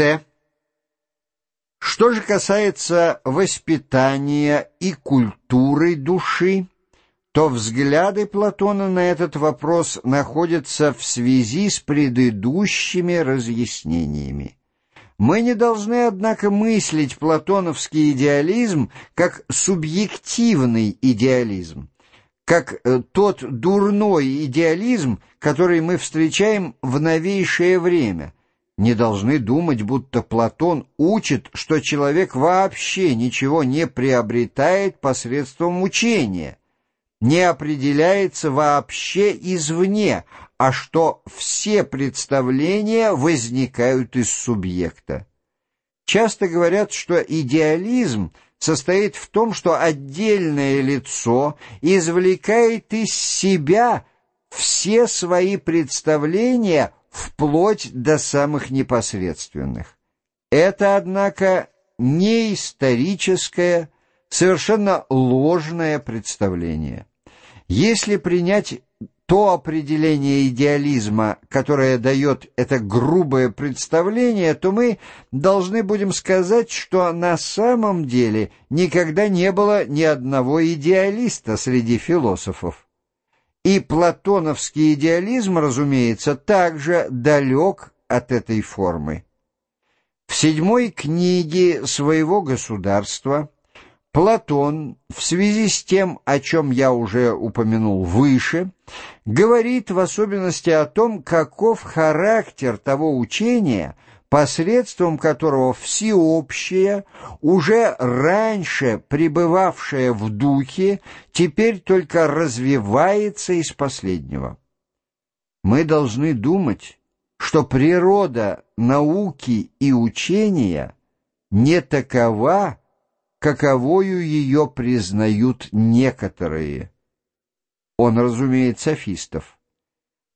С. Что же касается воспитания и культуры души, то взгляды Платона на этот вопрос находятся в связи с предыдущими разъяснениями. Мы не должны, однако, мыслить платоновский идеализм как субъективный идеализм, как э, тот дурной идеализм, который мы встречаем в новейшее время. Не должны думать, будто Платон учит, что человек вообще ничего не приобретает посредством учения не определяется вообще извне, а что все представления возникают из субъекта. Часто говорят, что идеализм состоит в том, что отдельное лицо извлекает из себя все свои представления вплоть до самых непосредственных. Это, однако, не историческое, совершенно ложное представление. Если принять то определение идеализма, которое дает это грубое представление, то мы должны будем сказать, что на самом деле никогда не было ни одного идеалиста среди философов. И платоновский идеализм, разумеется, также далек от этой формы. В седьмой книге своего государства Платон в связи с тем, о чем я уже упомянул выше, говорит в особенности о том, каков характер того учения, посредством которого всеобщее, уже раньше пребывавшее в духе, теперь только развивается из последнего. Мы должны думать, что природа науки и учения не такова, каковою ее признают некоторые. Он разумеет софистов.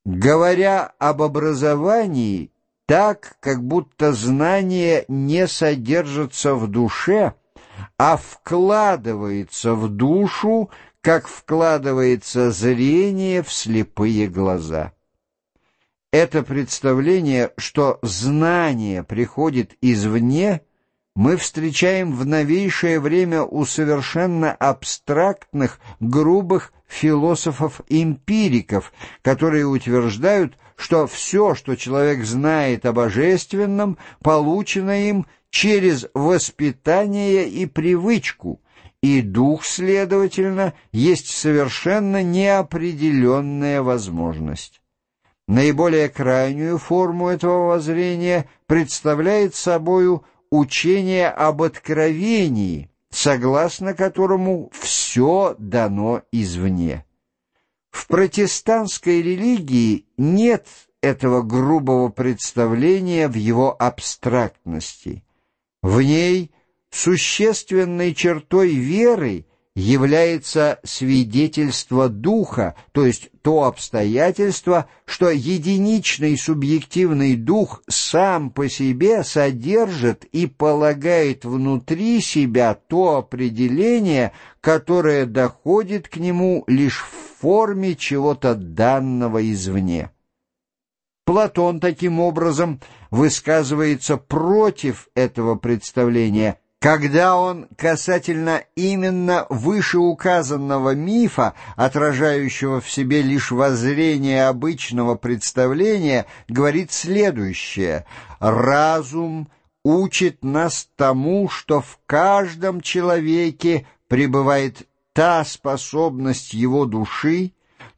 Говоря об образовании так, как будто знание не содержится в душе, а вкладывается в душу, как вкладывается зрение в слепые глаза. Это представление, что знание приходит извне – мы встречаем в новейшее время у совершенно абстрактных, грубых философов-эмпириков, которые утверждают, что все, что человек знает о божественном, получено им через воспитание и привычку, и дух, следовательно, есть совершенно неопределенная возможность. Наиболее крайнюю форму этого воззрения представляет собою учение об откровении, согласно которому все дано извне. В протестантской религии нет этого грубого представления в его абстрактности. В ней существенной чертой веры является свидетельство духа, то есть то обстоятельство, что единичный субъективный дух сам по себе содержит и полагает внутри себя то определение, которое доходит к нему лишь в форме чего-то данного извне. Платон таким образом высказывается против этого представления – когда он касательно именно вышеуказанного мифа, отражающего в себе лишь воззрение обычного представления, говорит следующее «Разум учит нас тому, что в каждом человеке пребывает та способность его души,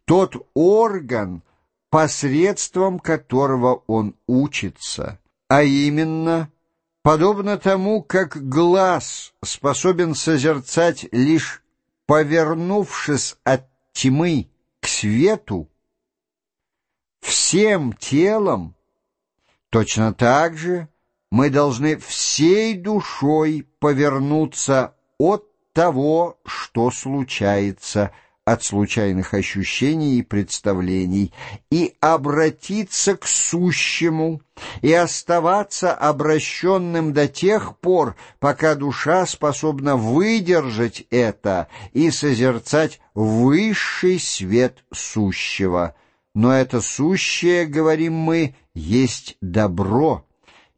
тот орган, посредством которого он учится, а именно – Подобно тому, как глаз способен созерцать лишь повернувшись от тьмы к свету, всем телом, точно так же мы должны всей душой повернуться от того, что случается, от случайных ощущений и представлений и обратиться к сущему и оставаться обращенным до тех пор, пока душа способна выдержать это и созерцать высший свет сущего. Но это сущее, говорим мы, есть добро,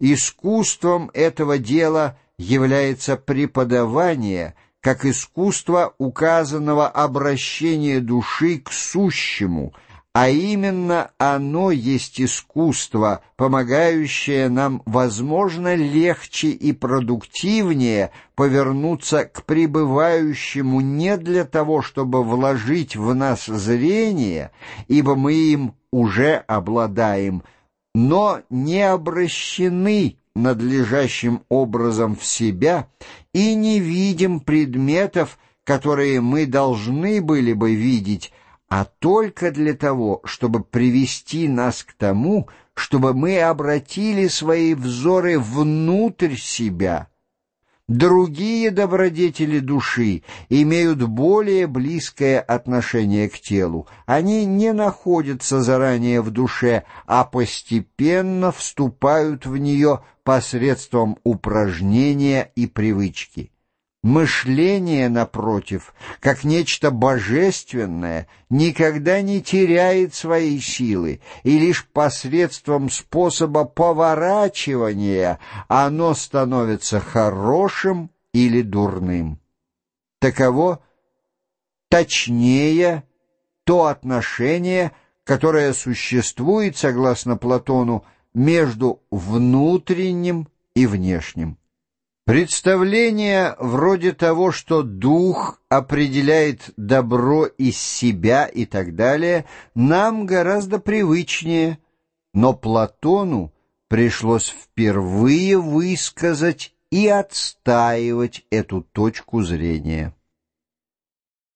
искусством этого дела является преподавание, как искусство указанного обращения души к сущему – а именно оно есть искусство, помогающее нам, возможно, легче и продуктивнее повернуться к пребывающему не для того, чтобы вложить в нас зрение, ибо мы им уже обладаем, но не обращены надлежащим образом в себя и не видим предметов, которые мы должны были бы видеть, а только для того, чтобы привести нас к тому, чтобы мы обратили свои взоры внутрь себя. Другие добродетели души имеют более близкое отношение к телу. Они не находятся заранее в душе, а постепенно вступают в нее посредством упражнения и привычки. Мышление, напротив, как нечто божественное, никогда не теряет своей силы, и лишь посредством способа поворачивания оно становится хорошим или дурным. Таково точнее то отношение, которое существует, согласно Платону, между внутренним и внешним. Представление вроде того, что дух определяет добро из себя и так далее, нам гораздо привычнее, но Платону пришлось впервые высказать и отстаивать эту точку зрения.